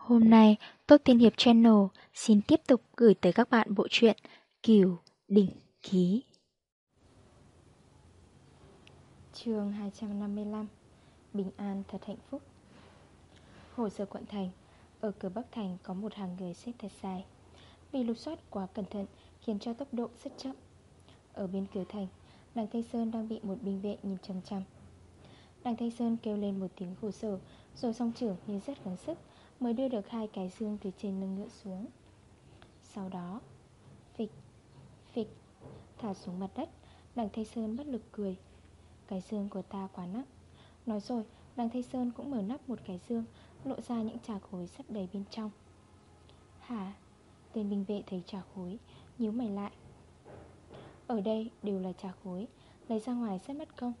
Hôm nay, Tốt Tiên Hiệp Channel xin tiếp tục gửi tới các bạn bộ truyện Kiều Đỉnh Ký. chương 255 Bình an thật hạnh phúc. Hồ sơ quận thành Ở cửa Bắc Thành có một hàng người xếp thật dài. Vì lục soát quá cẩn thận khiến cho tốc độ rất chậm. Ở bên cửa thành Đằng Thanh Sơn đang bị một binh vệ nhìn chăm chăm Đằng Thanh Sơn kêu lên một tiếng khổ sở Rồi song trưởng như rất gắng sức. Mới đưa được hai cái xương từ trên lưng ngựa xuống. Sau đó Phịch, phịch Thả xuống mặt đất Đằng Thay Sơn bất lực cười. Cái xương của ta quá nặng. Nói rồi đằng Thay Sơn cũng mở nắp một cái xương, Lộ ra những trà khối sắp đầy bên trong. Hả Tên binh vệ thấy trà khối nhíu mày lại. Ở đây đều là trà khối Lấy ra ngoài sẽ mất công.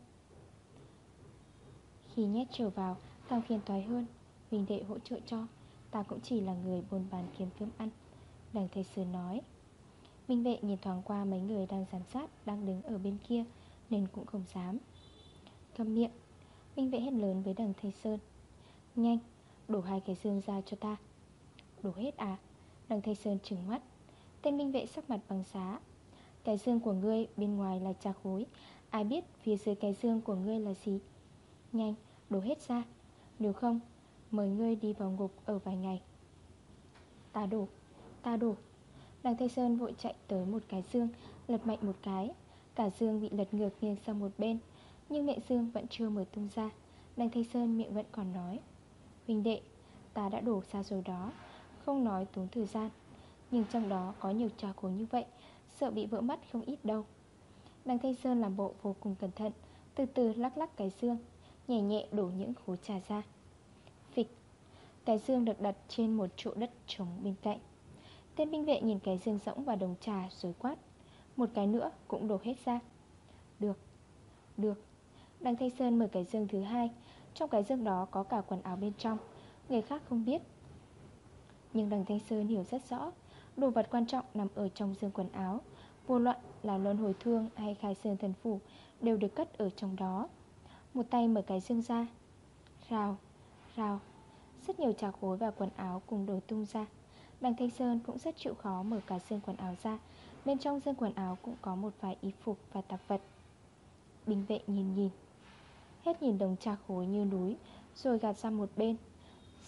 Khi nhét trở vào Càng phiền toái hơn. Huynh đệ hỗ trợ cho. Ta cũng chỉ là người buôn bán kiếm cơm ăn. Đằng thầy Sơn nói. Minh vệ nhìn thoáng qua mấy người đang giám sát Đang đứng ở bên kia Nên cũng không dám. Cầm miệng Minh vệ hét lớn với đằng thầy Sơn. Nhanh, đổ hai cái dương ra cho ta. Đổ hết à? Đằng thầy Sơn trừng mắt. Tên minh vệ sắc mặt bằng giá Cái dương của ngươi bên ngoài là trà khối. Ai biết phía dưới cái dương của ngươi là gì? Nhanh, đổ hết ra. Nếu không Mời ngươi đi vào ngục ở vài ngày. Ta đổ Ta đổ. Đằng Tây Sơn vội chạy tới một cái dương Lật mạnh một cái. Cả dương bị lật ngược nghiêng sang một bên, Nhưng mẹ dương vẫn chưa mở tung ra. Đằng Tây Sơn miệng vẫn còn nói, Huynh đệ, Ta đã đổ ra rồi đó, Không nói tốn thời gian. Nhưng trong đó có nhiều trò cố như vậy, Sợ bị vỡ mắt không ít đâu. Đằng Tây Sơn làm bộ vô cùng cẩn thận, Từ từ lắc lắc cái dương Nhẹ nhẹ đổ những khối trà ra cái dương được đặt trên một chỗ đất trống bên cạnh. Tên binh vệ nhìn cái dương rỗng và đồng trà rồi quát. Một cái nữa cũng đổ hết ra Được, được. Đằng Thanh Sơn mở cái dương thứ hai. Trong cái dương đó có cả quần áo bên trong. Người khác không biết. Nhưng đằng Thanh Sơn hiểu rất rõ Đồ vật quan trọng nằm ở trong dương quần áo. Vô luận là luân hồi thương hay khai sơn thần phủ Đều được cất ở trong đó. Một tay mở cái dương ra. Rào, rào rất nhiều trà khối và quần áo cùng đổ tung ra. Đằng Thanh Sơn cũng rất chịu khó mở cả xương quần áo ra. Bên trong xương quần áo cũng có một vài y phục và tạp vật. Bình vệ nhìn nhìn. Hết nhìn đồng trà khối như núi, Rồi gạt ra một bên.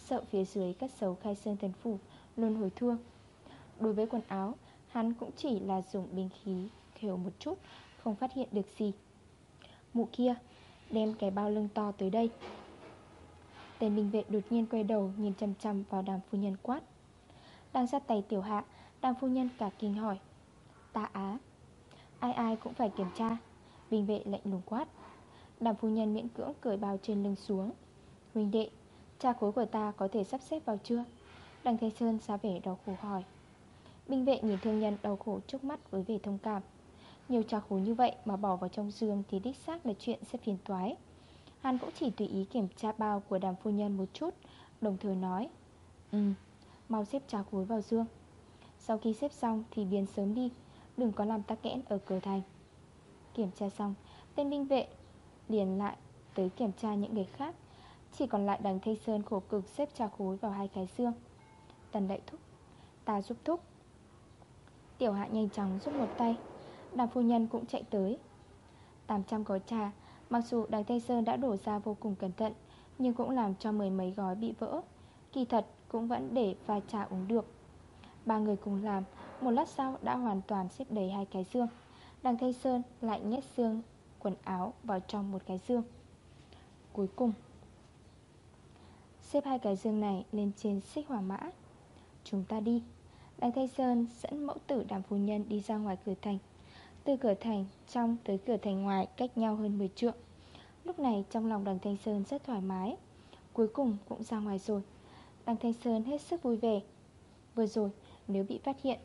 Sợ phía dưới cất xấu khai sơn thần phủ Luôn hồi thương. Đối với quần áo, Hắn cũng chỉ là dùng binh khí khều một chút, Không phát hiện được gì. Mụ kia, Đem cái bao lưng to tới đây. Tên minh vệ đột nhiên quay đầu Nhìn chầm chầm vào đàm phu nhân quát. Đang sát tay tiểu hạ, Đàm phu nhân cả kinh hỏi. Ta á, Ai ai cũng phải kiểm tra. Minh vệ lệnh lùng quát. Đàm phu nhân miễn cưỡng cởi bao trên lưng xuống. Huynh đệ, Cha khối của ta có thể sắp xếp vào chưa? Đằng Thế Sơn xa vẻ đau khổ hỏi. Binh vệ nhìn thương nhân đau khổ trước mắt với vẻ thông cảm. Nhiều trà khối như vậy mà bỏ vào trong giường Thì đích xác là chuyện sẽ phiền toái. Hắn cũng chỉ tùy ý kiểm tra bao của đàm phu nhân một chút Đồng thời nói Ừ, mau xếp trà cối vào dương. Sau khi xếp xong thì biến sớm đi Đừng có làm tắc kẽn ở cửa thành. Kiểm tra xong Tên binh vệ liền lại tới kiểm tra những người khác Chỉ còn lại đằng Thây Sơn khổ cực xếp trà khối vào hai cái xương. Tần đại thúc Ta giúp thúc. Tiểu hạ nhanh chóng giúp một tay Đàm phu nhân cũng chạy tới. 800 gói trà Mặc dù đằng Tây Sơn đã đổ ra vô cùng cẩn thận, Nhưng cũng làm cho mười mấy gói bị vỡ. Kỳ thật cũng vẫn để pha trà uống được. Ba người cùng làm, Một lát sau đã hoàn toàn xếp đầy hai cái dương Đằng Tây Sơn lại nhét xương, quần áo vào trong một cái dương Cuối cùng, Xếp hai cái dương này lên trên xích hỏa mã. Chúng ta đi. Đằng Tây Sơn dẫn mẫu tử đàm phu nhân đi ra ngoài cửa thành từ cửa thành trong tới cửa thành ngoài cách nhau hơn 10 trượng. Lúc này trong lòng đằng Thanh Sơn rất thoải mái, Cuối cùng cũng ra ngoài rồi. Đằng Thanh Sơn hết sức vui vẻ. Vừa rồi, nếu bị phát hiện,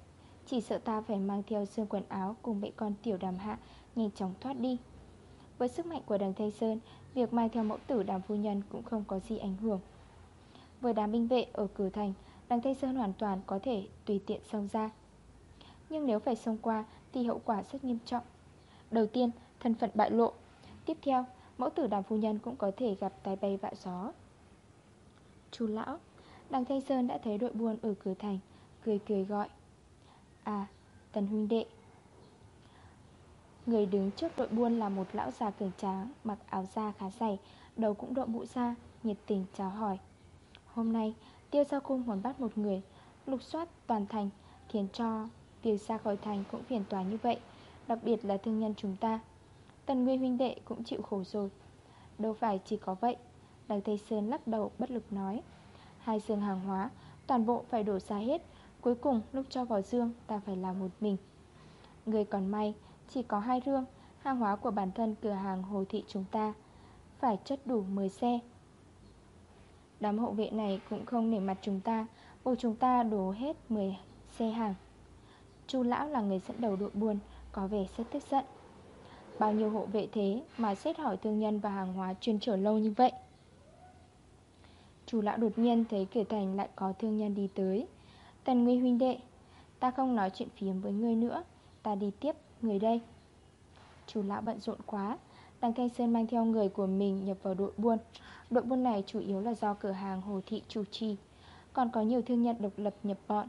Chỉ sợ ta phải mang theo xương quần áo Cùng mẹ con tiểu đàm hạ Nhanh chóng thoát đi. Với sức mạnh của đằng Thanh Sơn, Việc mang theo mẫu tử đàm phu nhân Cũng không có gì ảnh hưởng. Với đám binh vệ ở cửa thành, Đằng Thanh Sơn hoàn toàn có thể tùy tiện xông ra. Nhưng nếu phải xông qua thì hậu quả rất nghiêm trọng. Đầu tiên, thân phận bại lộ. Tiếp theo, mẫu tử đàm phu nhân cũng có thể gặp tai bay vạ gió. Chú lão Đằng Thanh Sơn đã thấy đội buôn ở cửa thành Cười cười gọi. À, Tần huynh đệ. Người đứng trước đội buôn là một lão già cường tráng Mặc áo da khá dày Đầu cũng đội mũ da Nhiệt tình chào hỏi. Hôm nay tiêu giao cung muốn bắt một người Lục soát toàn thành Khiến cho việc xa khỏi thành cũng phiền toái như vậy, Đặc biệt là thương nhân chúng ta. Tần Nguyên huynh đệ cũng chịu khổ rồi. Đâu phải chỉ có vậy, Đằng Tây Sơn lắc đầu bất lực nói. Hai xương hàng hóa, Toàn bộ phải đổ ra hết, Cuối cùng lúc cho vào dương, ta phải làm một mình. Người còn may, Chỉ có hai rương, Hàng hóa của bản thân cửa hàng hồ thị chúng ta, Phải chất đủ 10 xe. Đám hộ vệ này cũng không nể mặt chúng ta, Buộc chúng ta đổ hết 10 xe hàng. Chu lão là người dẫn đầu đội buôn, Có vẻ rất tức giận. Bao nhiêu hộ vệ thế mà xét hỏi thương nhân và hàng hóa chuyên trở lâu như vậy? Chủ lão đột nhiên thấy cửa thành lại có thương nhân đi tới. Tần Nguy huynh đệ, Ta không nói chuyện phiếm với ngươi nữa, Ta đi tiếp, người đây. Chủ lão bận rộn quá, Đằng Thanh Sơn mang theo người của mình nhập vào đội buôn. Đội buôn này chủ yếu là do cửa hàng Hồ Thị chủ trì, Còn có nhiều thương nhân độc lập nhập bọn.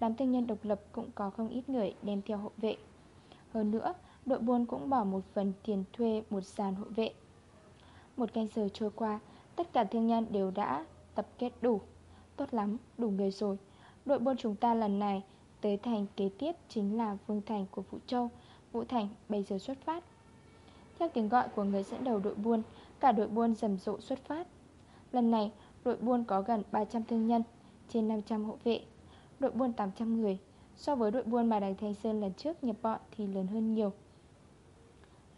Đám thương nhân độc lập cũng có không ít người đem theo hộ vệ. Hơn nữa, đội buôn cũng bỏ một phần tiền thuê một sàn hộ vệ. Một canh giờ trôi qua, tất cả thương nhân đều đã tập kết đủ. Tốt lắm, đủ người rồi. Đội buôn chúng ta lần này tới thành kế tiếp chính là Vương Thành của Vũ Châu. Vũ Thành bây giờ xuất phát. Theo tiếng gọi của người dẫn đầu đội buôn Cả đội buôn rầm rộ xuất phát. Lần này đội buôn có gần 300 thương nhân Trên 500 hộ vệ. Đội buôn 800 người. So với đội buôn mà Đằng Thanh Sơn lần trước nhập bọn thì lớn hơn nhiều.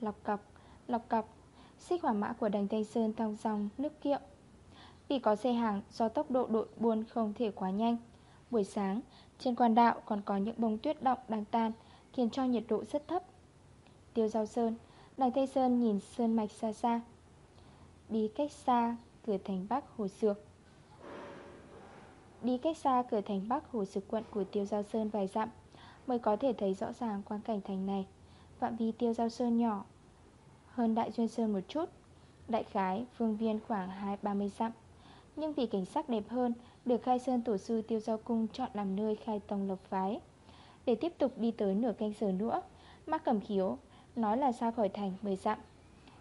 Lọc cọc, lọc cọc. Xích hỏa mã của đằng Thanh Sơn thong dòng nước kiệu. Vì có xe hàng do tốc độ đội buôn không thể quá nhanh. Buổi sáng, trên quan đạo còn có những bông tuyết động đang tan Khiến cho nhiệt độ rất thấp. Tiêu giao sơn Đằng Thanh Sơn nhìn sơn mạch xa xa. Đi cách xa cửa thành Bắc Hồ Sược. Đi cách xa cửa thành Bắc Hồ Sực quận của Tiêu Giao Sơn vài dặm Mới có thể thấy rõ ràng quan cảnh thành này. Phạm vi Tiêu Giao Sơn nhỏ Hơn Đại Duyên Sơn một chút, Đại khái, phương viên khoảng 2-30 dặm. Nhưng vì cảnh sắc đẹp hơn, Được khai sơn tổ sư Tiêu Giao Cung chọn làm nơi khai tông lộc phái. Để tiếp tục đi tới nửa canh giờ nữa Mắc cầm khiếu Nói là ra khỏi thành 10 dặm.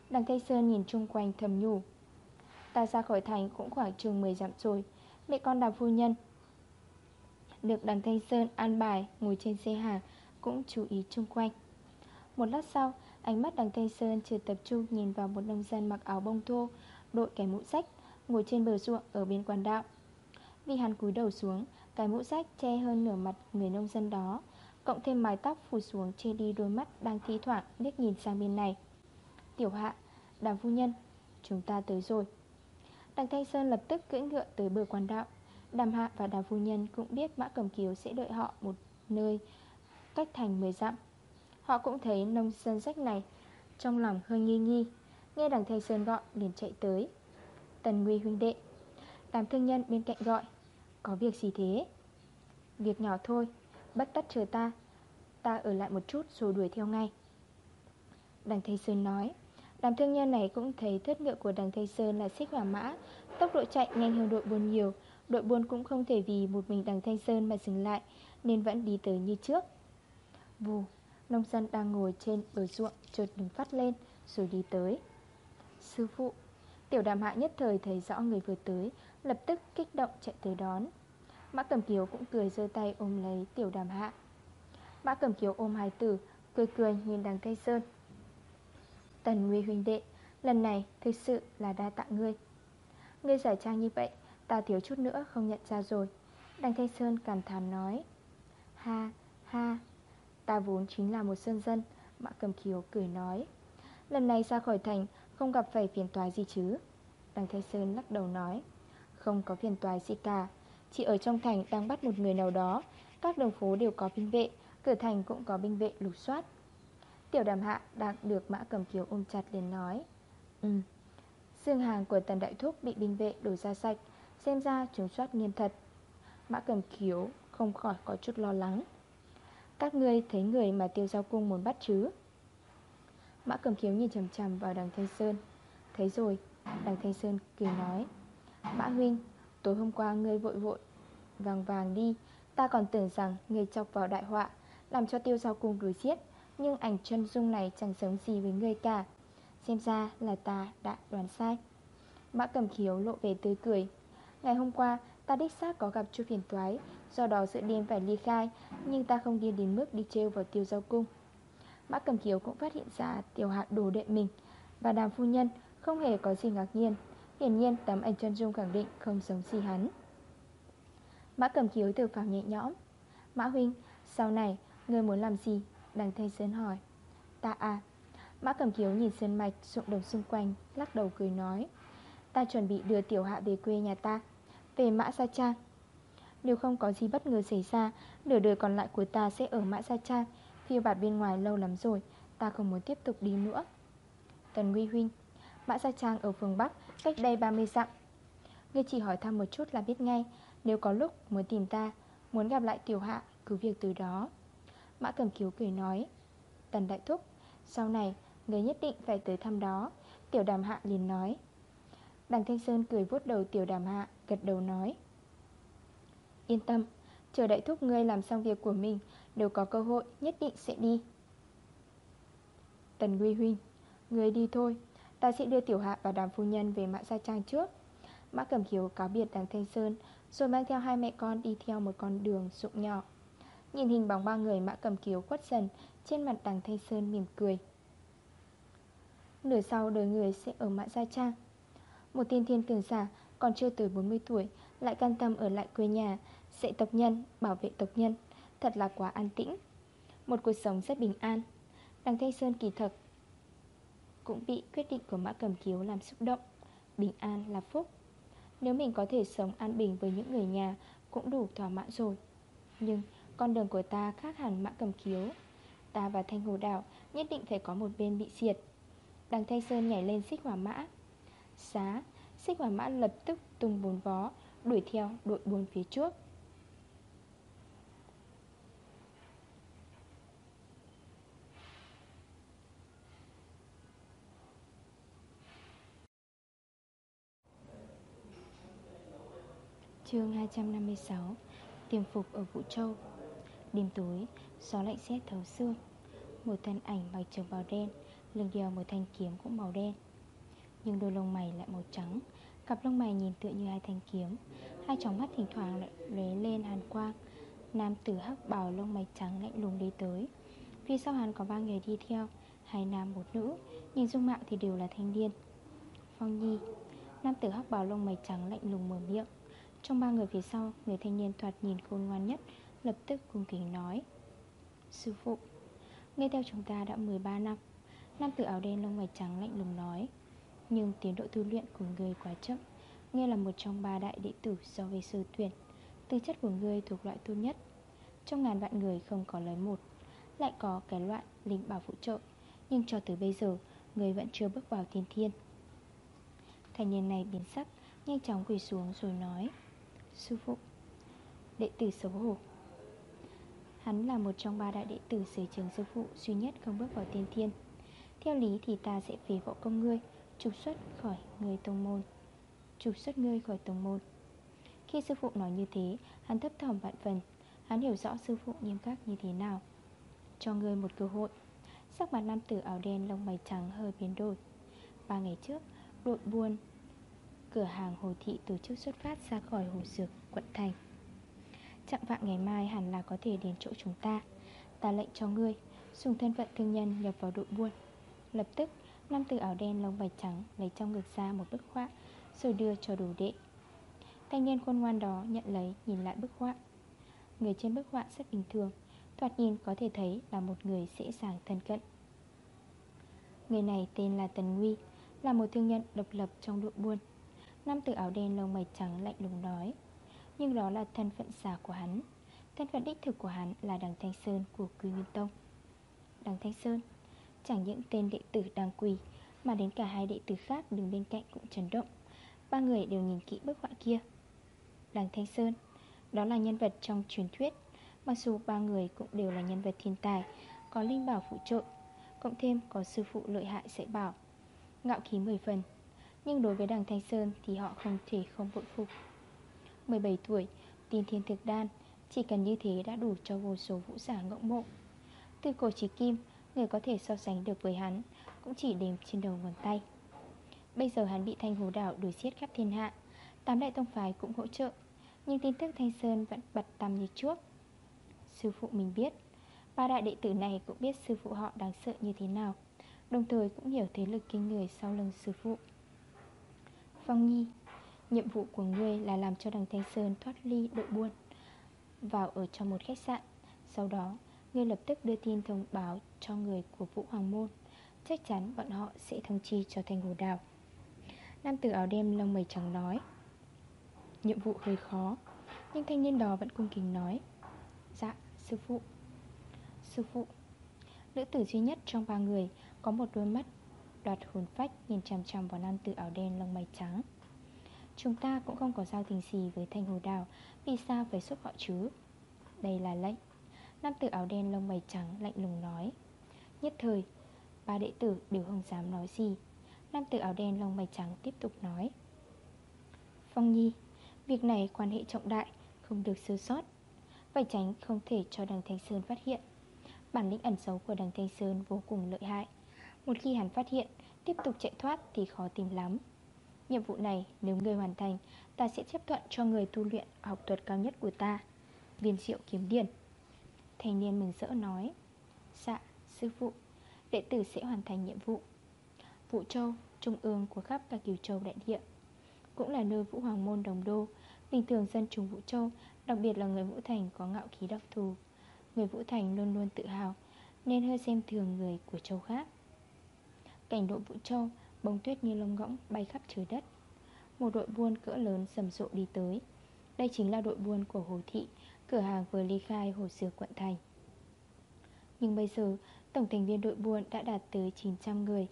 Đằng Tây Sơn nhìn chung quanh thầm nhủ, Ta ra khỏi thành cũng khoảng chừng 10 dặm rồi Mẹ con đào phu nhân. Được đằng Thanh Sơn an bài Ngồi trên xe hàng, Cũng chú ý chung quanh. Một lát sau, Ánh mắt đằng Thanh Sơn chưa tập trung Nhìn vào một nông dân mặc áo bông thô, Đội cái mũ sách Ngồi trên bờ ruộng ở bên quan đạo. Vì hắn cúi đầu xuống, Cái mũ sách che hơn nửa mặt người nông dân đó, Cộng thêm mái tóc phủ xuống Che đi đôi mắt đang thi thoảng liếc nhìn sang bên này. Tiểu hạ Đàm phu nhân, Chúng ta tới rồi. Đằng Thanh Sơn lập tức cưỡi ngựa tới bờ quan đạo. Đàm hạ và đàm phu nhân cũng biết Mã Cầm Kiều sẽ đợi họ một nơi Cách thành 10 dặm. Họ cũng thấy nông dân rách này, Trong lòng hơi nghi nghi. Nghe đằng Thanh Sơn gọi, liền chạy tới. Tần Nguy huynh đệ, Đàm thương nhân bên cạnh gọi, Có việc gì thế? Việc nhỏ thôi, Bất tất chờ ta. Ta ở lại một chút rồi đuổi theo ngay. Đằng Thanh Sơn nói Đàm thương nhân này cũng thấy thất ngựa của đằng Tây Sơn là xích hỏa mã. Tốc độ chạy nhanh hơn đội buôn nhiều. Đội buôn cũng không thể vì một mình đằng Thanh Sơn mà dừng lại, Nên vẫn đi tới như trước. Vù, Nông dân đang ngồi trên bờ ruộng, chợt đứng phát lên, Rồi đi tới. Sư phụ, Tiểu đàm hạ nhất thời thấy rõ người vừa tới, Lập tức kích động chạy tới đón. Mã Cẩm Kiều cũng cười giơ tay ôm lấy tiểu đàm hạ. Mã Cẩm Kiều ôm hai tử, Cười cười nhìn đằng Tây Sơn. Tần Nguy huynh đệ, Lần này thực sự là đa tạ ngươi. Ngươi giải trang như vậy, Ta thiếu chút nữa không nhận ra rồi. Đằng Thanh Sơn cảm thán nói, Ha ha, Ta vốn chính là một sơn dân. Mã cầm kiều cười nói, Lần này ra khỏi thành Không gặp phải phiền toái gì chứ? Đằng Thanh Sơn lắc đầu nói, Không có phiền toái gì cả. Chỉ ở trong thành đang bắt một người nào đó, Các đường phố đều có binh vệ, Cửa thành cũng có binh vệ lục soát. Tiểu đàm hạ đang được Mã Cầm Kiều ôm chặt liền nói. Ừ. Xương hàng của tần đại thúc bị binh vệ đổi ra sạch, Xem ra chúng soát nghiêm thật. Mã Cầm Kiều không khỏi có chút lo lắng. Các ngươi thấy người mà tiêu giao cung muốn bắt chứ? Mã Cầm Kiều nhìn chầm chầm vào đằng Thanh Sơn. Thấy rồi, Đằng Thanh Sơn cười nói. Mã huynh, Tối hôm qua ngươi vội vội, vàng vàng đi. Ta còn tưởng rằng ngươi chọc vào đại họa, Làm cho tiêu giao cung đuổi giết. Nhưng ảnh chân dung này chẳng giống gì với người cả. Xem ra là ta đã đoán sai. Mã cầm khiếu lộ về tươi cười. Ngày hôm qua ta đích xác có gặp chút phiền toái Do đó giữa đêm phải ly khai Nhưng ta không đi đến mức đi trêu vào tiêu giao cung. Mã cầm khiếu cũng phát hiện ra tiểu hạ đồ đệ mình Và đàm phu nhân không hề có gì ngạc nhiên. Hiển nhiên tấm ảnh chân dung khẳng định không giống gì hắn. Mã cầm khiếu từ phào nhẹ nhõm. Mã huynh, sau này Người muốn làm gì? Đằng Thanh Sơn hỏi. Ta à Mã cầm kiếu nhìn sơn mạch rụng đồng xung quanh, Lắc đầu cười nói. Ta chuẩn bị đưa tiểu hạ về quê nhà ta. Về Mã Sa Trang Nếu không có gì bất ngờ xảy ra, Nửa đời còn lại của ta sẽ ở Mã Sa Trang Phiêu bạt bên ngoài lâu lắm rồi, Ta không muốn tiếp tục đi nữa. Tần Nguy Huynh, Mã Sa Trang ở phương Bắc, Cách đây 30 dặm. Ngươi chỉ hỏi thăm một chút là biết ngay, Nếu có lúc muốn tìm ta, Muốn gặp lại tiểu hạ, Cứ việc từ đó. Mã Cầm Kiếu cười nói, Tần Đại Thúc, Sau này người nhất định phải tới thăm đó. Tiểu đàm hạ liền nói. Đằng Thanh Sơn cười vuốt đầu tiểu đàm hạ, Gật đầu nói. Yên tâm, Chờ đại thúc ngươi làm xong việc của mình, Đều có cơ hội, nhất định sẽ đi. Tần Nguy Huynh, Ngươi đi thôi, Ta sẽ đưa tiểu hạ và đàm phu nhân về mã gia trang trước. Mã Cẩm Kiều cáo biệt đằng Thanh Sơn, Rồi mang theo hai mẹ con đi theo một con đường rụng nhỏ. Nhìn hình bóng ba người Mã cầm Kiều quất dần Trên mặt đằng Thanh Sơn mỉm cười. Nửa sau đời người sẽ ở mã gia trang. Một tiên thiên cường giả Còn chưa tới 40 tuổi Lại can tâm ở lại quê nhà Dạy tộc nhân, bảo vệ tộc nhân Thật là quá an tĩnh. Một cuộc sống rất bình an. Đằng Thanh Sơn kỳ thật cũng bị quyết định của Mã Cầm Kiếu làm xúc động. Bình an là phúc. Nếu mình có thể sống an bình với những người nhà Cũng đủ thỏa mãn rồi. Nhưng con đường của ta khác hẳn Mã Cầm Kiếu Ta và Thanh Hồ Đảo nhất định phải có một bên bị diệt. Đằng Thanh Sơn nhảy lên xích hỏa mã. Xá, Xích hỏa mã lập tức tung bốn vó, Đuổi theo đội buôn phía trước. Chương 256 Tiềm phục ở Vũ Châu. Đêm tối, gió lạnh xét thấu xương. Một thân ảnh mặc trường bào đen Lưng đeo một thanh kiếm cũng màu đen. Nhưng đôi lông mày lại màu trắng. Cặp lông mày nhìn tựa như hai thanh kiếm. Hai tròng mắt thỉnh thoảng lại lóe lên hàn quang. Nam tử hắc bào lông mày trắng lạnh lùng đi tới. Phía sau hắn có ba người đi theo Hai nam một nữ Nhìn dung mạo thì đều là thanh niên. Phong Nhi. Nam tử hắc bào lông mày trắng lạnh lùng mở miệng. Trong ba người phía sau Người thanh niên thoạt nhìn khôn ngoan nhất Lập tức cung kính nói, Sư phụ, Nghe theo chúng ta đã 13 năm, Nam tử áo đen lông mày trắng lạnh lùng nói, Nhưng tiến độ tu luyện của người quá chậm Nghe là một trong ba đại đệ tử so với sơ tuyển, Tư chất của người thuộc loại tốt nhất. Trong ngàn vạn người không có lời một, Lại có cái loại linh bảo phụ trợ, Nhưng cho tới bây giờ Người vẫn chưa bước vào thiên thiên. Thành niên này biến sắc, Nhanh chóng quỳ xuống rồi nói, Sư phụ, Đệ tử xấu hổ Hắn là một trong ba đại đệ tử dưới trường sư phụ duy nhất không bước vào tiên thiên. Theo lý thì ta sẽ phế võ công ngươi Trục xuất khỏi người tông môn Trục xuất ngươi khỏi tông môn. Khi sư phụ nói như thế Hắn thấp thỏm vạn phần. Hắn hiểu rõ sư phụ nghiêm khắc như thế nào. Cho ngươi một cơ hội. Sắc mặt nam tử áo đen lông mày trắng hơi biến đổi. Ba ngày trước Đội buôn Cửa hàng Hồ Thị tổ chức xuất phát ra khỏi Hồ Dược, quận Thành. Chặng vạn ngày mai hẳn là có thể đến chỗ chúng ta. Ta lệnh cho ngươi, Dùng thân phận thương nhân nhập vào đội buôn. Lập tức Nam tử áo đen lông bạch trắng Lấy trong ngực ra một bức họa, Rồi đưa cho đồ đệ. Thanh niên khôn ngoan đó nhận lấy, nhìn lại bức họa. Người trên bức họa rất bình thường, Thoạt nhìn có thể thấy là một người dễ dàng thân cận. Người này tên là Tần Nguy, Là một thương nhân độc lập trong đội buôn. Nam tử áo đen lông mày trắng lạnh lùng nói nhưng đó là thân phận giả của hắn. Thân phận đích thực của hắn là đằng Thanh Sơn của Quy Nguyên Tông. Đằng Thanh Sơn, Chẳng những tên đệ tử đang quỳ, Mà đến cả hai đệ tử khác đứng bên cạnh cũng chấn động. Ba người đều nhìn kỹ bức họa kia. Đằng Thanh Sơn, Đó là nhân vật trong truyền thuyết. Mặc dù ba người cũng đều là nhân vật thiên tài, Có linh bảo phụ trợ, Cộng thêm có sư phụ lợi hại dạy bảo, Ngạo khí 10 phần. Nhưng đối với đằng Thanh Sơn thì họ không thể không bội phục. 17 tuổi, Tiên thiên thực đan Chỉ cần như thế đã đủ cho vô số vũ giả ngưỡng mộ. Từ cổ trí kim Người có thể so sánh được với hắn Cũng chỉ đếm trên đầu ngón tay. Bây giờ hắn bị thanh hồ đảo đuổi xiết khắp thiên hạ Tám đại tông phái cũng hỗ trợ Nhưng tin tức Thanh Sơn vẫn bật tầm như trước. Sư phụ mình biết Ba đại đệ tử này cũng biết sư phụ họ đáng sợ như thế nào Đồng thời cũng hiểu thế lực kinh người sau lưng sư phụ. Phong Nhi Nhiệm vụ của ngươi là làm cho đằng Thanh Sơn thoát ly đội buôn Vào ở trong một khách sạn. Sau đó Ngươi lập tức đưa tin thông báo cho người của Vũ Hoàng Môn. Chắc chắn bọn họ sẽ thông chi cho Thanh Hồ Đào. Nam tử áo đêm lông mày trắng nói. Nhiệm vụ hơi khó Nhưng thanh niên đó vẫn cung kính nói. Dạ, sư phụ. Sư phụ. Nữ tử duy nhất trong ba người Có một đôi mắt đoạt hồn phách Nhìn chằm chằm vào nam tử áo đen lông mày trắng. Chúng ta cũng không có giao tình gì với thành hồ đào, Vì sao phải giúp họ chứ? Đây là lệnh. Nam tử áo đen lông mày trắng lạnh lùng nói. Nhất thời, Ba đệ tử đều không dám nói gì. Nam tử áo đen lông mày trắng tiếp tục nói. Phong Nhi, Việc này quan hệ trọng đại, Không được sơ sót. Phải tránh không thể cho đằng Thanh Sơn phát hiện. Bản lĩnh ẩn xấu của đằng Thanh Sơn vô cùng lợi hại. Một khi hắn phát hiện, Tiếp tục chạy thoát thì khó tìm lắm. Nhiệm vụ này nếu người hoàn thành Ta sẽ chấp thuận cho người tu luyện học thuật cao nhất của ta Viên triệu kiếm điền Thanh niên mừng rỡ nói Dạ, sư phụ Đệ tử sẽ hoàn thành nhiệm vụ. Vũ Châu, trung ương của khắp cả kiểu châu đại địa Cũng là nơi Vũ Hoàng Môn đồng đô. Bình thường dân chúng Vũ Châu Đặc biệt là người Vũ Thành có ngạo khí đặc thù. Người Vũ Thành luôn luôn tự hào Nên hơi xem thường người của châu khác. Cảnh độ Vũ Châu Bông tuyết như lông ngỗng bay khắp trời đất. Một đội buôn cỡ lớn sầm rộ đi tới. Đây chính là đội buôn của Hồ Thị, Cửa hàng vừa ly khai Hồ Sửa quận thành. Nhưng bây giờ, Tổng thành viên đội buôn đã đạt tới 900 người.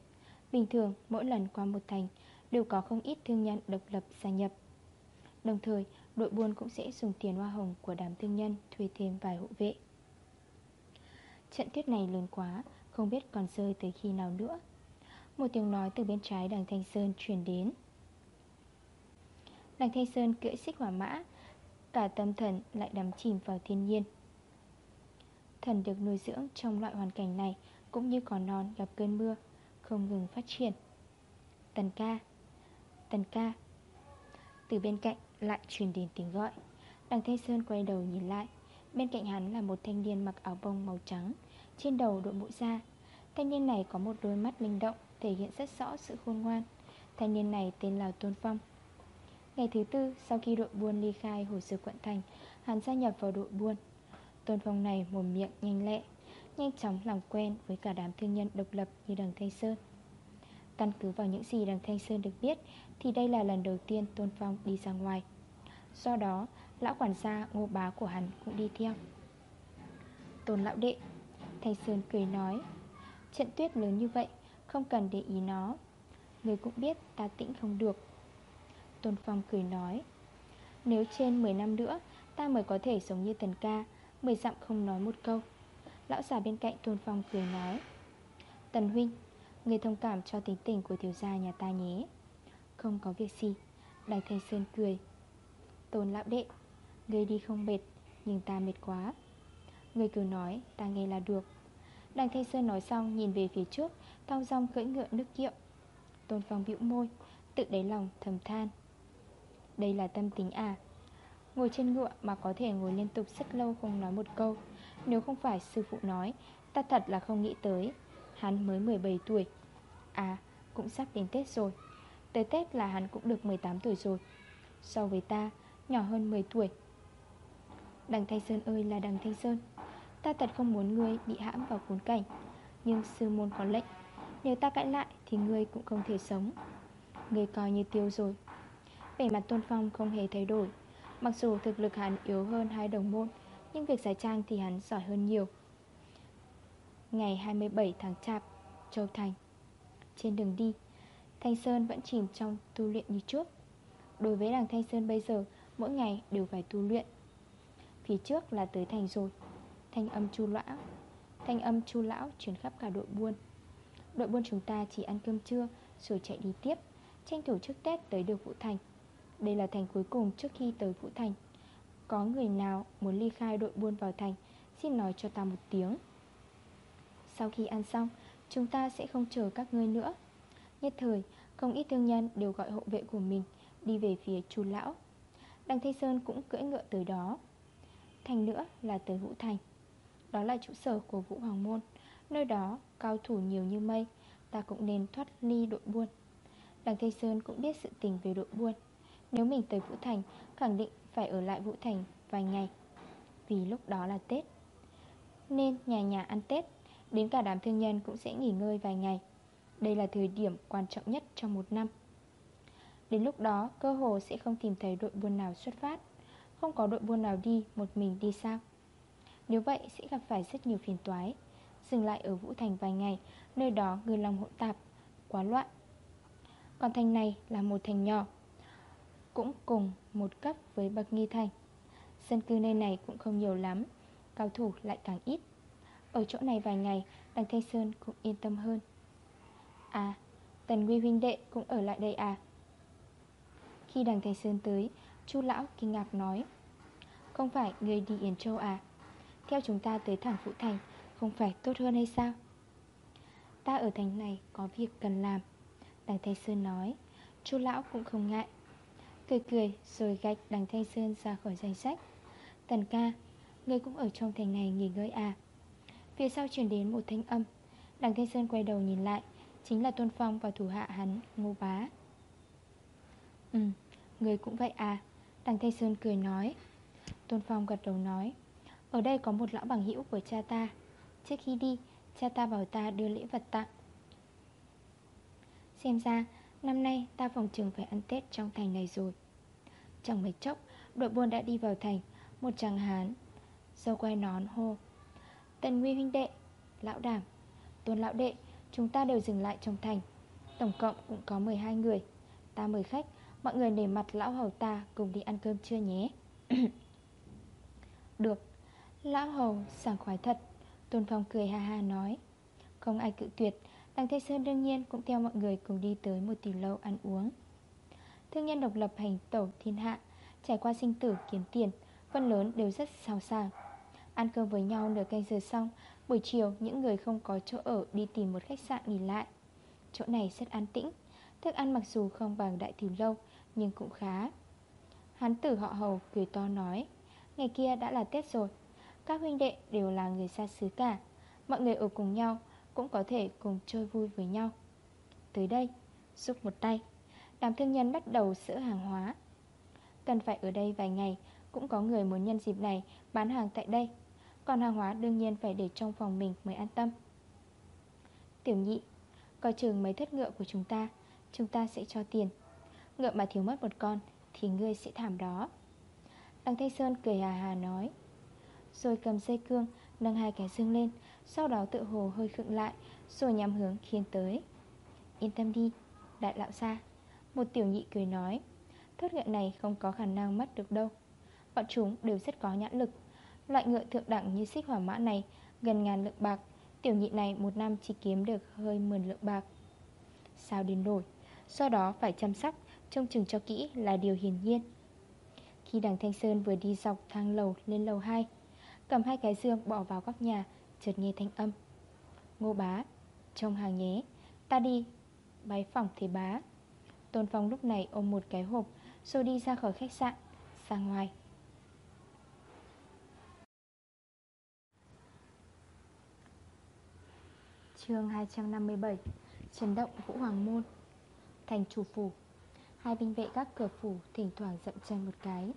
Bình thường, mỗi lần qua một thành, Đều có không ít thương nhân độc lập gia nhập. Đồng thời, đội buôn cũng sẽ dùng tiền hoa hồng của đám thương nhân Thuê thêm vài hộ vệ. Trận tuyết này lớn quá, Không biết còn rơi tới khi nào nữa. Một tiếng nói từ bên trái đằng Thanh Sơn truyền đến. Đằng Thanh Sơn cưỡi xích hỏa mã, Cả tâm thần lại đắm chìm vào thiên nhiên. Thần được nuôi dưỡng trong loại hoàn cảnh này, Cũng như còn non gặp cơn mưa, Không ngừng phát triển. Tần ca Tần ca. Từ bên cạnh lại truyền đến tiếng gọi. Đằng Thanh Sơn quay đầu nhìn lại. Bên cạnh hắn là một thanh niên mặc áo bông màu trắng, Trên đầu đội mũ da. Thanh niên này có một đôi mắt linh động Thể hiện rất rõ sự khôn ngoan. Thanh niên này tên là Tôn Phong. Ngày thứ tư, sau khi đội buôn ly khai hồ sơ quận thành, Hắn gia nhập vào đội buôn. Tôn Phong này mồm miệng nhanh lẹ, Nhanh chóng làm quen với cả đám thương nhân độc lập như đằng Thanh Sơn. Căn cứ vào những gì đằng Thanh Sơn được biết, Thì đây là lần đầu tiên Tôn Phong đi ra ngoài. Do đó, Lão quản gia ngô bá của hắn cũng đi theo. Tôn lão đệ, Thanh Sơn cười nói, Trận tuyết lớn như vậy không cần để ý nó. Người cũng biết ta tĩnh không được. Tôn Phong cười nói, Nếu trên 10 năm nữa, Ta mới có thể sống như tần ca. Mười dặm không nói một câu. Lão già bên cạnh Tôn Phong cười nói, Tần huynh, Người thông cảm cho tính tình của thiếu gia nhà ta nhé. Không có việc gì. Đài Thanh Sơn cười, Tôn lão đệ Người đi không mệt, Nhưng ta mệt quá. Người cứ nói, ta nghe là được. Đằng Thanh Sơn nói xong, nhìn về phía trước, Thong dong cưỡi ngựa nước kiệu. Tôn Phong bĩu môi, Tự đáy lòng thầm than. Đây là tâm tính à? Ngồi trên ngựa mà có thể ngồi liên tục rất lâu không nói một câu. Nếu không phải sư phụ nói, Ta thật là không nghĩ tới. Hắn mới 17 tuổi. À cũng sắp đến Tết rồi. Tới Tết là hắn cũng được 18 tuổi rồi. So với ta, Nhỏ hơn 10 tuổi. Đằng Thanh Sơn ơi là đằng Thanh Sơn. Ta thật không muốn ngươi bị hãm vào khốn cảnh, Nhưng sư môn có lệnh Nếu ta cãi lại thì ngươi cũng không thể sống. Ngươi coi như tiêu rồi. Vẻ mặt Tôn Phong không hề thay đổi. Mặc dù thực lực hắn yếu hơn hai đồng môn, Nhưng việc giải trang thì hắn giỏi hơn nhiều. Ngày 27 tháng Chạp, Châu Thành. Trên đường đi, Thanh Sơn vẫn chìm trong tu luyện như trước. Đối với đằng Thanh Sơn bây giờ, Mỗi ngày đều phải tu luyện. Phía trước là tới thành rồi. Thanh âm chu lão. Thanh âm chu lão chuyển khắp cả đội buôn. Đội buôn chúng ta chỉ ăn cơm trưa, Rồi chạy đi tiếp, Tranh thủ trước Tết tới được Vũ Thành. Đây là thành cuối cùng trước khi tới Vũ Thành. Có người nào muốn ly khai đội buôn vào thành, Xin nói cho ta một tiếng. Sau khi ăn xong, Chúng ta sẽ không chờ các ngươi nữa. Nhất thời, không ít thương nhân đều gọi hộ vệ của mình Đi về phía chu lão. Đằng Tây Sơn cũng cưỡi ngựa tới đó. Thành nữa là tới Vũ Thành. Đó là trụ sở của Vũ Hoàng Môn. Nơi đó, cao thủ nhiều như mây, Ta cũng nên thoát ly đội buôn. Đằng Tây Sơn cũng biết sự tình về đội buôn. Nếu mình tới Vũ Thành, Khẳng định phải ở lại Vũ Thành vài ngày, Vì lúc đó là Tết. Nên nhà nhà ăn Tết, Đến cả đám thương nhân cũng sẽ nghỉ ngơi vài ngày. Đây là thời điểm quan trọng nhất trong một năm. Đến lúc đó, cơ hồ sẽ không tìm thấy đội buôn nào xuất phát. Không có đội buôn nào đi, Một mình đi sao? Nếu vậy, sẽ gặp phải rất nhiều phiền toái. Dừng lại ở Vũ Thành vài ngày, Nơi đó người lòng hỗn tạp, Quá loạn. Còn thành này là một thành nhỏ, Cũng cùng một cấp với Bậc Nghi Thành. Dân cư nơi này cũng không nhiều lắm, Cao thủ lại càng ít. Ở chỗ này vài ngày, Đằng Thanh Sơn cũng yên tâm hơn. À Tần Nguy huynh đệ cũng ở lại đây à? Khi đằng Thanh Sơn tới, Chu lão kinh ngạc nói, Không phải người đi Yến Châu à? Theo chúng ta tới thẳng Phụ Thành Không phải tốt hơn hay sao? Ta ở thành này có việc cần làm. Đằng Thanh Sơn nói Chu lão cũng không ngại. Cười cười rồi gạch đằng Thanh Sơn ra khỏi danh sách. Tần ca Người cũng ở trong thành này nghỉ ngơi à? Phía sau truyền đến một thanh âm. Đằng Thanh Sơn quay đầu nhìn lại Chính là Tôn Phong và thủ hạ hắn Ngô Bá. Ừ, người cũng vậy à? Đằng Thanh Sơn cười nói. Tôn Phong gật đầu nói ở đây có một lão bằng hữu của cha ta. Trước khi đi, Cha ta bảo ta đưa lễ vật tặng. Xem ra, Năm nay ta phòng trường phải ăn Tết trong thành này rồi. Chẳng mấy chốc, Đội buôn đã đi vào thành, Một chàng hán, Dâu quay nón hô, Tần Nguy huynh đệ, Lão đảm Tôn lão đệ, Chúng ta đều dừng lại trong thành. Tổng cộng cũng có 12 người. Ta mời khách, Mọi người nể mặt lão hầu ta cùng đi ăn cơm trưa nhé. Được. Lão hầu sảng khoái thật. Tôn Phong cười ha ha nói, Không ai cự tuyệt, Đằng Thế Sơn đương nhiên cũng theo mọi người cùng đi tới một tiểu lâu ăn uống. Thương nhân độc lập hành tẩu thiên hạ, Trải qua sinh tử kiếm tiền, Phần lớn đều rất sao sàng Ăn cơm với nhau nửa canh giờ xong, Buổi chiều những người không có chỗ ở Đi tìm một khách sạn nghỉ lại. Chỗ này rất an tĩnh, Thức ăn mặc dù không bằng đại tiểu lâu, Nhưng cũng khá. Hán tử họ hầu cười to nói, Ngày kia đã là Tết rồi các huynh đệ đều là người xa xứ cả. Mọi người ở cùng nhau Cũng có thể cùng chơi vui với nhau. Tới đây Giúp một tay, Đám thương nhân bắt đầu sữa hàng hóa. Cần phải ở đây vài ngày, Cũng có người muốn nhân dịp này bán hàng tại đây. Còn hàng hóa đương nhiên phải để trong phòng mình mới an tâm. Tiểu nhị, Coi chừng mấy thất ngựa của chúng ta Chúng ta sẽ cho tiền. Ngựa mà thiếu mất một con Thì ngươi sẽ thảm đó. Đăng Thanh Sơn cười hà hà nói. Rồi cầm dây cương, Nâng hai cái dương lên, Sau đó tự hồ hơi khựng lại, Rồi nhắm hướng khiến tới. Yên tâm đi, Đại lão ra Một tiểu nhị cười nói, Thất ngựa này không có khả năng mất được đâu. Bọn chúng đều rất có nhãn lực. Loại ngựa thượng đẳng như xích hỏa mã này, Gần ngàn lượng bạc, Tiểu nhị này một năm chỉ kiếm được hơi 10 lượng bạc. Sao đến nổi Do đó phải chăm sóc, Trông chừng cho kỹ là điều hiển nhiên. Khi đằng Thanh Sơn vừa đi dọc thang lầu lên lầu 2 Cầm hai cái dương bỏ vào góc nhà, Chợt nghe thanh âm. Ngô bá, Trông hàng nhé, Ta đi Bái phòng thì bá. Tôn Phong lúc này ôm một cái hộp Rồi đi ra khỏi khách sạn, Ra ngoài. Chương 257 Chấn động Vũ Hoàng Môn. Thành chủ phủ. Hai binh vệ các cửa phủ thỉnh thoảng dậm chân một cái,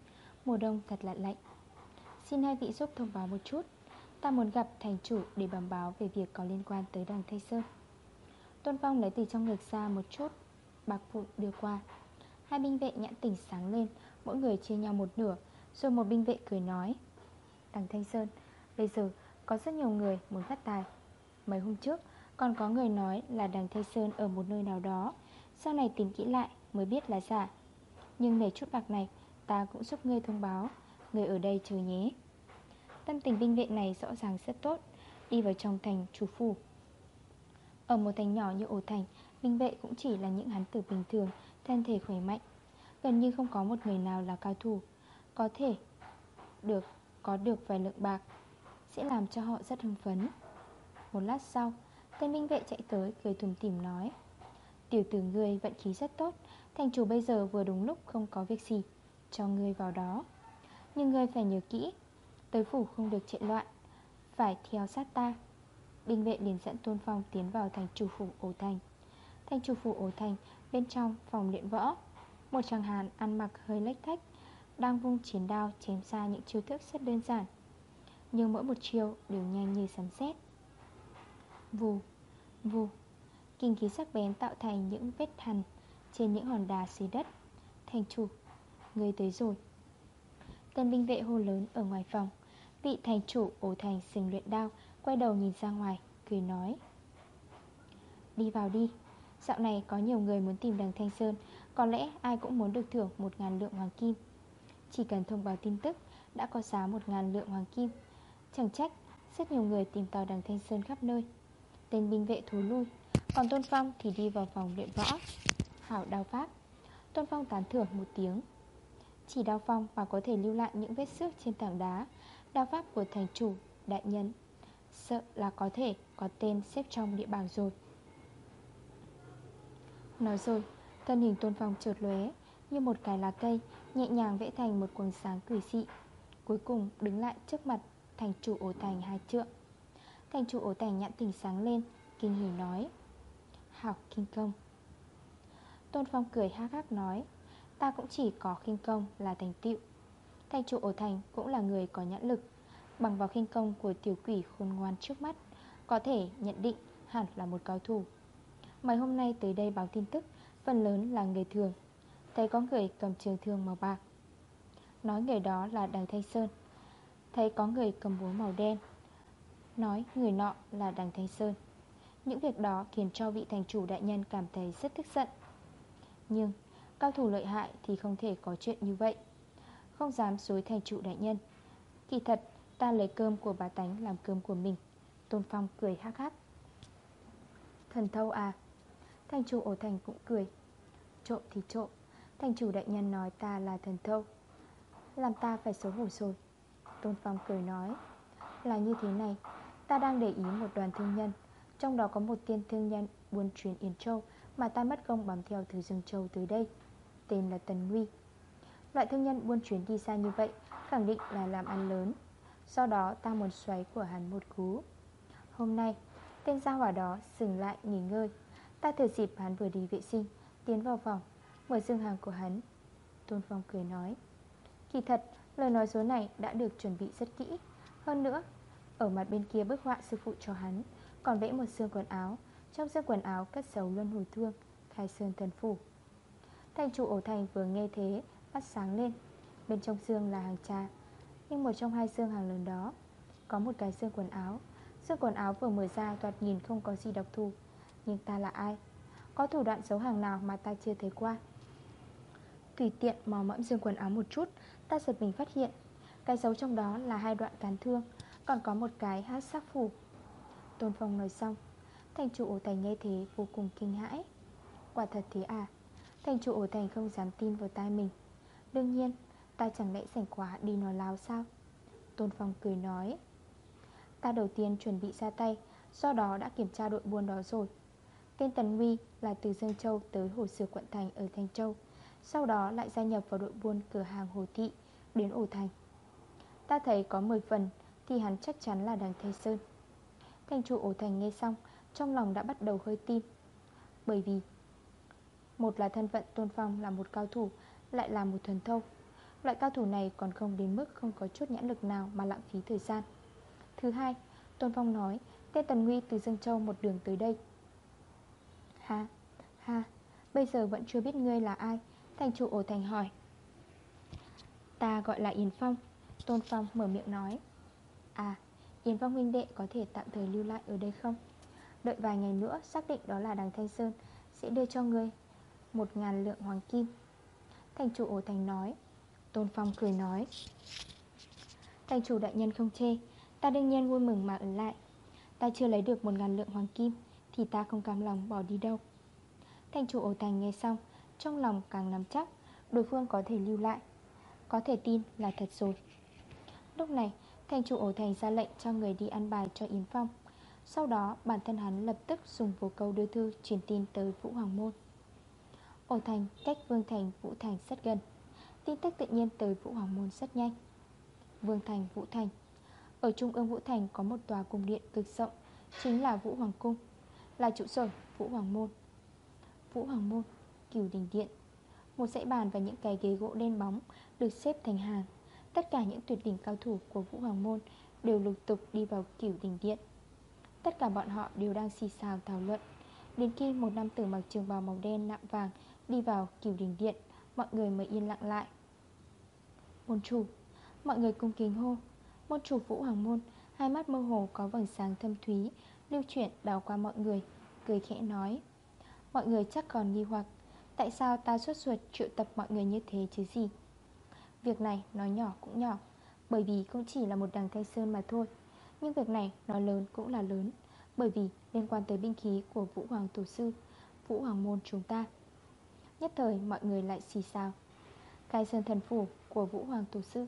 Mùa đông thật là lạnh. Xin hai vị giúp thông báo một chút. Ta muốn gặp thành chủ để bẩm báo về việc có liên quan tới đằng Tây Sơn. Tôn Phong lấy từ trong ngực ra một chút, Bạc vụ đưa qua. Hai binh vệ nhãn tỉnh sáng lên, Mỗi người chia nhau một nửa, Rồi một binh vệ cười nói, Đằng Thanh Sơn, Bây giờ có rất nhiều người muốn phát tài. Mấy hôm trước, còn có người nói là đằng Thanh Sơn ở một nơi nào đó, Sau này tìm kỹ lại mới biết là giả. Nhưng để chút bạc này, Ta cũng giúp ngươi thông báo. Người ở đây chờ nhé. Tâm tình binh vệ này rõ ràng rất tốt. Đi vào trong thành chủ phủ Ở một thành nhỏ như ổ thành Binh vệ cũng chỉ là những hắn tử bình thường, Thân thể khỏe mạnh. Gần như không có một người nào là cao thủ. Có thể được, có được vài lượng bạc Sẽ làm cho họ rất hưng phấn. Một lát sau, Tên binh vệ chạy tới, cười thùm tìm nói, Tiểu tử người vận khí rất tốt. Thành chủ bây giờ vừa đúng lúc không có việc gì. Cho ngươi vào đó. Nhưng ngươi phải nhớ kỹ Tới phủ không được chạy loạn Phải theo sát ta. Binh vệ liền dẫn Tôn Phong tiến vào thành chủ phủ ổ thành. Thành chủ phủ ổ thành Bên trong phòng luyện võ Một chàng hàn ăn mặc hơi lách thách Đang vung chiến đao chém ra những chiêu thức rất đơn giản. Nhưng mỗi một chiêu đều nhanh như sấm sét. Vù, vù Kinh khí sắc bén tạo thành những vết thằn Trên những hòn đá dưới đất. Thành chủ, người tới rồi. Tên binh vệ hô lớn ở ngoài phòng. Vị thành chủ ổ thành sừng luyện đao, Quay đầu nhìn ra ngoài, Cười nói. Đi vào đi, Dạo này có nhiều người muốn tìm đằng Thanh Sơn, Có lẽ ai cũng muốn được thưởng 1.000 lượng hoàng kim. Chỉ cần thông báo tin tức, Đã có giá 1.000 lượng hoàng kim. Chẳng trách, Rất nhiều người tìm tòi đằng Thanh Sơn khắp nơi. Tên binh vệ thối lui, Còn Tôn Phong thì đi vào phòng luyện võ. Hảo đao pháp Tôn Phong tán thưởng một tiếng. Chỉ đao phong mà có thể lưu lại những vết xước trên tảng đá. Đao pháp của thành chủ, đại nhân Sợ là có thể có tên xếp trong địa bàn rồi. Nói rồi, thân hình Tôn Phong trượt lóe Như một cái lá cây Nhẹ nhàng vẽ thành một quần sáng cười dị. Cuối cùng đứng lại trước mặt Thành chủ ổ thành hai trượng. Thành chủ ổ thành nhãn tình sáng lên Kinh hỉ nói Học kinh công. Tôn Phong cười hắc hắc nói Ta cũng chỉ có khinh công là thành tựu. Thành chủ ổ thành cũng là người có nhãn lực. Bằng vào khinh công của tiểu quỷ khôn ngoan trước mắt, Có thể nhận định hẳn là một cao thủ. Mấy hôm nay tới đây báo tin tức, Phần lớn là người thường. Thấy có người cầm trường thương màu bạc. Nói người đó là Đằng Thanh Sơn. Thấy có người cầm búa màu đen. Nói người nọ là Đằng Thanh Sơn. Những việc đó khiến cho vị thành chủ đại nhân cảm thấy rất tức giận. Nhưng cao thủ lợi hại thì không thể có chuyện như vậy. Không dám dối thành trụ đại nhân. Kỳ thật, ta lấy cơm của bà tánh làm cơm của mình. Tôn Phong cười hắc hắc. Thần thâu à Thành chủ ổ thành cũng cười. Trộm thì trộm Thành chủ đại nhân nói ta là thần thâu. Làm ta phải xấu hổ rồi. Tôn Phong cười nói, Là như thế này, Ta đang để ý một đoàn thương nhân. Trong đó có một tiên thương nhân buôn truyền Yến Châu Mà ta mất công bám theo từ Dương Châu tới đây. Tên là Tần Nguy. Loại thương nhân buôn chuyển đi xa như vậy, Khẳng định là làm ăn lớn. Sau đó ta muốn xoáy của hắn một cú. Hôm nay, Tên gia hỏa đó dừng lại nghỉ ngơi. Ta thừa dịp hắn vừa đi vệ sinh, Tiến vào phòng, Mở dương hàng của hắn. Tôn Phong cười nói, Kỳ thật, lời nói dối này đã được chuẩn bị rất kỹ. Hơn nữa, Ở mặt bên kia bức họa sư phụ cho hắn, Còn vẽ một xương quần áo. Trong xương quần áo cất dấu luân hồi thương, Khai sơn thần phủ. Thành chủ ổ thành vừa nghe thế, Mắt sáng lên. Bên trong xương là hàng trà Nhưng một trong hai xương hàng lớn đó, Có một cái xương quần áo. Xương quần áo vừa mở ra toạt nhìn không có gì độc thù, Nhưng ta là ai? Có thủ đoạn giấu hàng nào mà ta chưa thấy qua? Tùy tiện mò mẫm xương quần áo một chút, Ta giật mình phát hiện, Cái xấu trong đó là hai đoạn cán thương, Còn có một cái hát sắc phủ Tôn Phong nói xong Thành chủ ổ thành nghe thế vô cùng kinh hãi. Quả thật thế à? Thành chủ ổ thành không dám tin vào tai mình. Đương nhiên, Ta chẳng lẽ sảnh quá đi nói láo sao? Tôn Phong cười nói. Ta đầu tiên chuẩn bị ra tay, Do đó đã kiểm tra đội buôn đó rồi. Tên Tần Huy là từ Dương Châu tới Hồ Sửa Quận Thành ở Thanh Châu, Sau đó lại gia nhập vào đội buôn cửa hàng Hồ Thị đến Ổ Thành. Ta thấy có 10 phần, thì hắn chắc chắn là đằng Thanh Sơn. Thành chủ Ổ Thành nghe xong, Trong lòng đã bắt đầu hơi tin. Bởi vì một là thân phận Tôn Phong là một cao thủ Lại là một thần thông. Loại cao thủ này còn không đến mức không có chút nhãn lực nào mà lãng phí thời gian. Thứ hai, Tôn Phong nói Tên Tần Nguy từ Dương Châu một đường tới đây. Ha, ha Bây giờ vẫn chưa biết ngươi là ai Thành chủ ổ thành hỏi. Ta gọi là Yến Phong Tôn Phong mở miệng nói. À, Yến Phong huynh đệ có thể tạm thời lưu lại ở đây không? Đợi vài ngày nữa xác định đó là đằng Thanh Sơn Sẽ đưa cho ngươi. Một ngàn lượng hoàng kim. Thành chủ ổ thành nói, Tôn Phong cười nói, Thành chủ đại nhân không chê, Ta đương nhiên vui mừng mà ở lại. Ta chưa lấy được một ngàn lượng hoàng kim, Thì ta không cam lòng bỏ đi đâu. Thành chủ ổ thành nghe xong, Trong lòng càng nắm chắc, Đối phương có thể lưu lại, Có thể tin là thật rồi. Lúc này, thành chủ ổ thành ra lệnh cho người đi ăn bài cho Yến Phong. Sau đó, bản thân hắn lập tức dùng vô câu đưa thư truyền tin tới Vũ Hoàng Môn. Ổ thành cách Vương Thành, Vũ Thành rất gần. Tin tức tự nhiên tới Vũ Hoàng Môn rất nhanh. Vương Thành, Vũ Thành. Ở trung ương Vũ Thành có một tòa cung điện cực rộng, Chính là Vũ Hoàng Cung, Là trụ sở Vũ Hoàng Môn. Vũ Hoàng Môn, Cửu Đình Điện. Một dãy bàn và những cái ghế gỗ đen bóng Được xếp thành hàng. Tất cả những tuyệt đỉnh cao thủ của Vũ Hoàng Môn Đều lục tục đi vào Cửu Đình Điện. Tất cả bọn họ đều đang xì xào thảo luận. Đến khi một nam tử mặc trường bào màu đen nạm vàng Đi vào Cửu Đình Điện, Mọi người mới yên lặng lại. Môn chủ, Mọi người cung kính hô. Môn chủ Vũ Hoàng Môn, Hai mắt mơ hồ có vầng sáng thâm thúy, Lưu chuyển đào qua mọi người, Cười khẽ nói. Mọi người chắc còn nghi hoặc, Tại sao ta suốt ruột triệu tập mọi người như thế chứ gì? Việc này nói nhỏ cũng nhỏ, Bởi vì cũng chỉ là một đằng thay Sơn mà thôi. Nhưng việc này nói lớn cũng là lớn, Bởi vì liên quan tới binh khí của Vũ Hoàng Tổ Sư, Vũ Hoàng Môn chúng ta Nhất thời mọi người lại xì xào. Khai Sơn thần phủ của Vũ Hoàng Tổ Sư,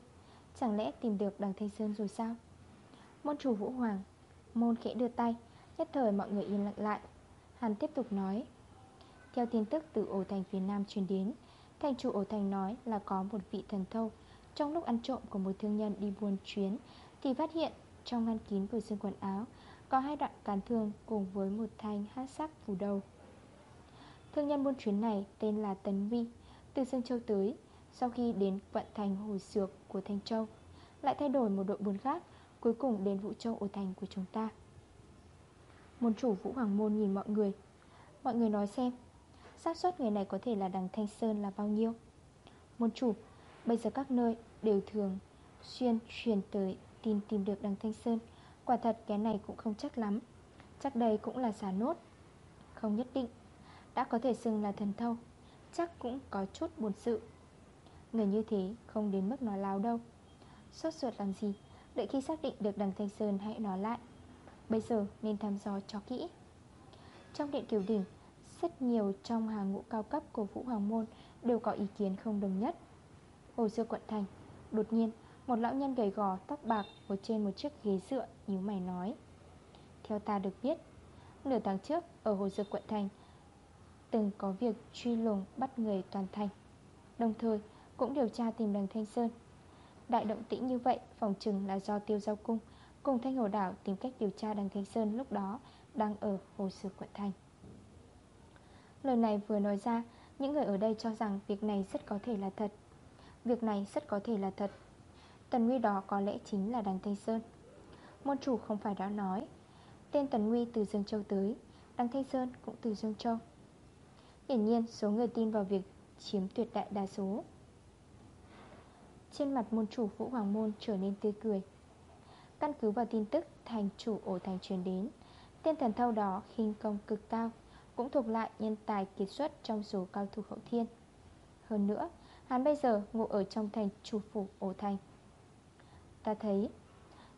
Chẳng lẽ tìm được đằng Thanh Sơn rồi sao? Môn chủ Vũ Hoàng, Môn khẽ đưa tay, Nhất thời mọi người yên lặng lại. Hắn tiếp tục nói, Theo tin tức từ ổ thành phía Nam truyền đến, Thành chủ ổ thành nói là có một vị thần thâu. Trong lúc ăn trộm của một thương nhân đi buôn chuyến, Thì phát hiện trong ngăn kín của xương quần áo Có hai đoạn cán thương cùng với một thanh hát sắc phủ đầu. Thương nhân buôn chuyến này tên là Tấn Vi, Từ Sơn Châu tới. Sau khi đến vận thành hồi Sược của Thanh Châu, Lại thay đổi một đội buôn khác, Cuối cùng đến Vũ Châu ở thành của chúng ta. Môn chủ Vũ Hoàng Môn nhìn mọi người. Mọi người nói xem, xác suất người này có thể là đằng Thanh Sơn là bao nhiêu? Môn chủ, Bây giờ các nơi đều thường Xuyên truyền tới tin tìm được đằng Thanh Sơn. Quả thật cái này cũng không chắc lắm. Chắc đây cũng là giả nốt. Không nhất định. Đã có thể xưng là thần thâu, Chắc cũng có chút buồn sự. Người như thế không đến mức nói láo đâu. Sốt ruột làm gì? Đợi khi xác định được đằng Thanh Sơn hãy nói lại. Bây giờ nên thăm dò cho kỹ. Trong điện kiều đỉnh, Rất nhiều trong hàng ngũ cao cấp của Vũ Hoàng Môn Đều có ý kiến không đồng nhất. Hồ sơ quận thành, Đột nhiên, một lão nhân gầy gò, tóc bạc, Ngồi trên một chiếc ghế dựa như mày nói. Theo ta được biết, Nửa tháng trước, ở Hồ Dược Quận Thành Từng có việc truy lùng, bắt người toàn thành. Đồng thời, cũng điều tra tìm đằng Thanh Sơn. Đại động tĩnh như vậy, Phòng trừng là do tiêu giao cung Cùng Thanh Hồ Đảo tìm cách điều tra đằng Thanh Sơn lúc đó Đang ở Hồ Sư Quận Thành. Lời này vừa nói ra, Những người ở đây cho rằng việc này rất có thể là thật. Việc này rất có thể là thật. Tần Nguy đó có lẽ chính là đằng Thanh Sơn. Môn chủ không phải đã nói, Tên Tần Nguy từ Dương Châu tới Đằng Thanh Sơn cũng từ Dương Châu. Hiển nhiên số người tin vào việc chiếm tuyệt đại đa số. Trên mặt môn chủ Vũ Hoàng Môn trở nên tươi cười. Căn cứ vào tin tức thành chủ ổ thành truyền đến Tên thần thâu đó khinh công cực cao Cũng thuộc lại nhân tài kiệt xuất trong số cao thủ hậu thiên. Hơn nữa, hắn bây giờ ngủ ở trong thành chủ phủ ổ thành. Ta thấy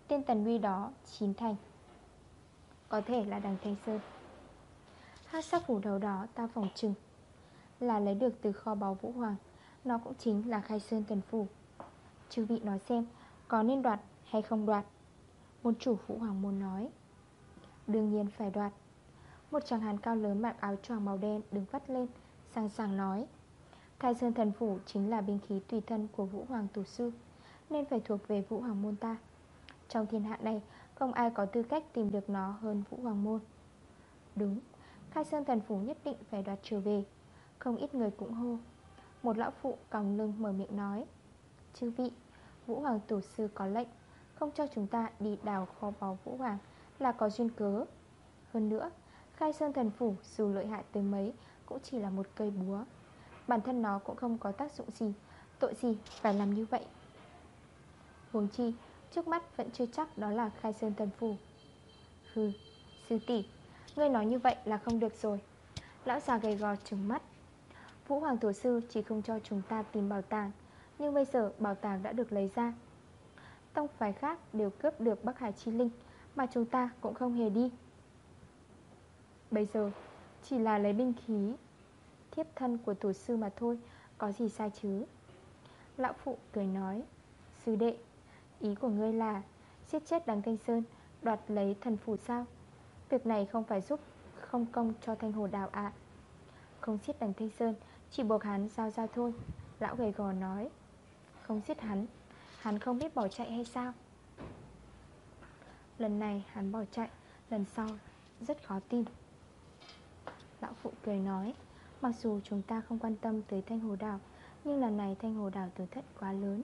Tên tần huy đó chín thành Có thể là đằng Thanh Sơn. Hát sắc phủ đầu đó ta phòng trừng. Là lấy được từ kho báu Vũ Hoàng, Nó cũng chính là khai sơn tần phủ. Chư vị nói xem, Có nên đoạt hay không đoạt? Môn chủ Vũ Hoàng muốn nói. Đương nhiên phải đoạt. Một chàng hàn cao lớn mặc áo choàng màu đen đứng vắt lên, Sang sàng nói, Khai Sơn Thần Phủ chính là binh khí tùy thân của Vũ Hoàng Tổ Sư, Nên phải thuộc về Vũ Hoàng Môn ta. Trong thiên hạ này, Không ai có tư cách tìm được nó hơn Vũ Hoàng Môn. Đúng. Khai Sơn Thần Phủ nhất định phải đoạt trở về. Không ít người cũng hô. Một lão phụ còng lưng mở miệng nói, Chư vị, Vũ Hoàng Tổ Sư có lệnh, Không cho chúng ta đi đào kho báu Vũ Hoàng Là có duyên cớ. Hơn nữa, Khai Sơn Thần Phủ dù lợi hại tới mấy Cũng chỉ là một cây búa. Bản thân nó cũng không có tác dụng gì, Tội gì phải làm như vậy? Huống chi, Trước mắt vẫn chưa chắc đó là khai sơn thần phủ. Hừ, Sư tỷ Ngươi nói như vậy là không được rồi. Lão già gầy gò trừng mắt. Vũ Hoàng Tổ Sư chỉ không cho chúng ta tìm bảo tàng, Nhưng bây giờ bảo tàng đã được lấy ra. Tông phái khác đều cướp được Bắc Hải Chi Linh, Mà chúng ta cũng không hề đi. Bây giờ, Chỉ là lấy binh khí, Thiếp thân của tổ sư mà thôi, Có gì sai chứ? Lão phụ cười nói, Sư đệ, Ý của ngươi là Giết chết đằng Thanh Sơn, Đoạt lấy thần phủ sao? Việc này không phải giúp không công cho Thanh Hồ Đào ạ. Không giết đằng Thanh Sơn, Chỉ buộc hắn giao ra thôi, Lão gầy gò nói. Không giết hắn Hắn không biết bỏ chạy hay sao? Lần này hắn bỏ chạy, Lần sau rất khó tin. Lão phụ cười nói, Mặc dù chúng ta không quan tâm tới Thanh Hồ Đào, Nhưng lần này Thanh Hồ Đào tổn thất quá lớn,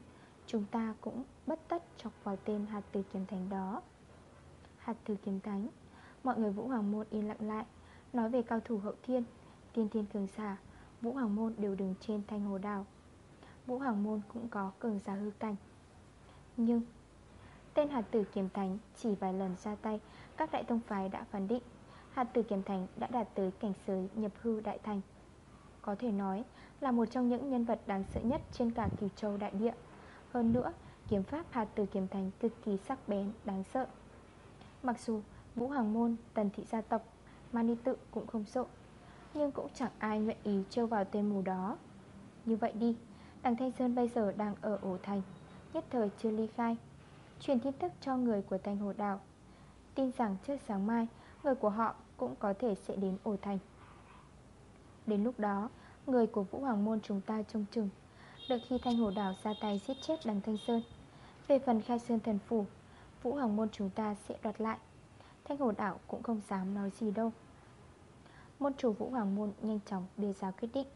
Chúng ta cũng bất tất chọc vào tên hạt tử kiếm thánh đó. Hạt tử kiếm thánh Mọi người Vũ Hoàng Môn yên lặng lại Nói về cao thủ hậu thiên Tiên thiên cường giả. Vũ Hoàng Môn đều đứng trên thanh hồ đào Vũ Hoàng Môn cũng có cường giả hư cảnh. Nhưng Tên hạt tử kiếm thánh chỉ vài lần ra tay Các đại tông phái đã phán định Hạt tử kiếm thánh đã đạt tới cảnh giới nhập hư đại thành. Có thể nói là một trong những nhân vật đáng sợ nhất trên cả cửu châu đại địa. Hơn nữa, kiếm pháp hạt tử kiếm thánh cực kỳ sắc bén, đáng sợ. Mặc dù Vũ Hoàng Môn, Tần Thị Gia Tộc, Mani Tự cũng không sợ Nhưng cũng chẳng ai nguyện ý trêu vào tên mù đó. Như vậy đi, đằng Thanh Sơn bây giờ đang ở ổ thành Nhất thời chưa ly khai Truyền tin tức cho người của Thanh Hồ Đảo. Tin rằng trước sáng mai Người của họ cũng có thể sẽ đến ổ thành. Đến lúc đó Người của Vũ Hoàng Môn chúng ta trông chừng Đợi khi Thanh Hồ Đảo ra tay giết chết đằng Thanh Sơn. Về phần khai sơn thần phủ Vũ Hoàng Môn chúng ta sẽ đoạt lại. Thanh Hồ Đảo cũng không dám nói gì đâu. Môn chủ Vũ Hoàng Môn nhanh chóng đưa ra quyết định.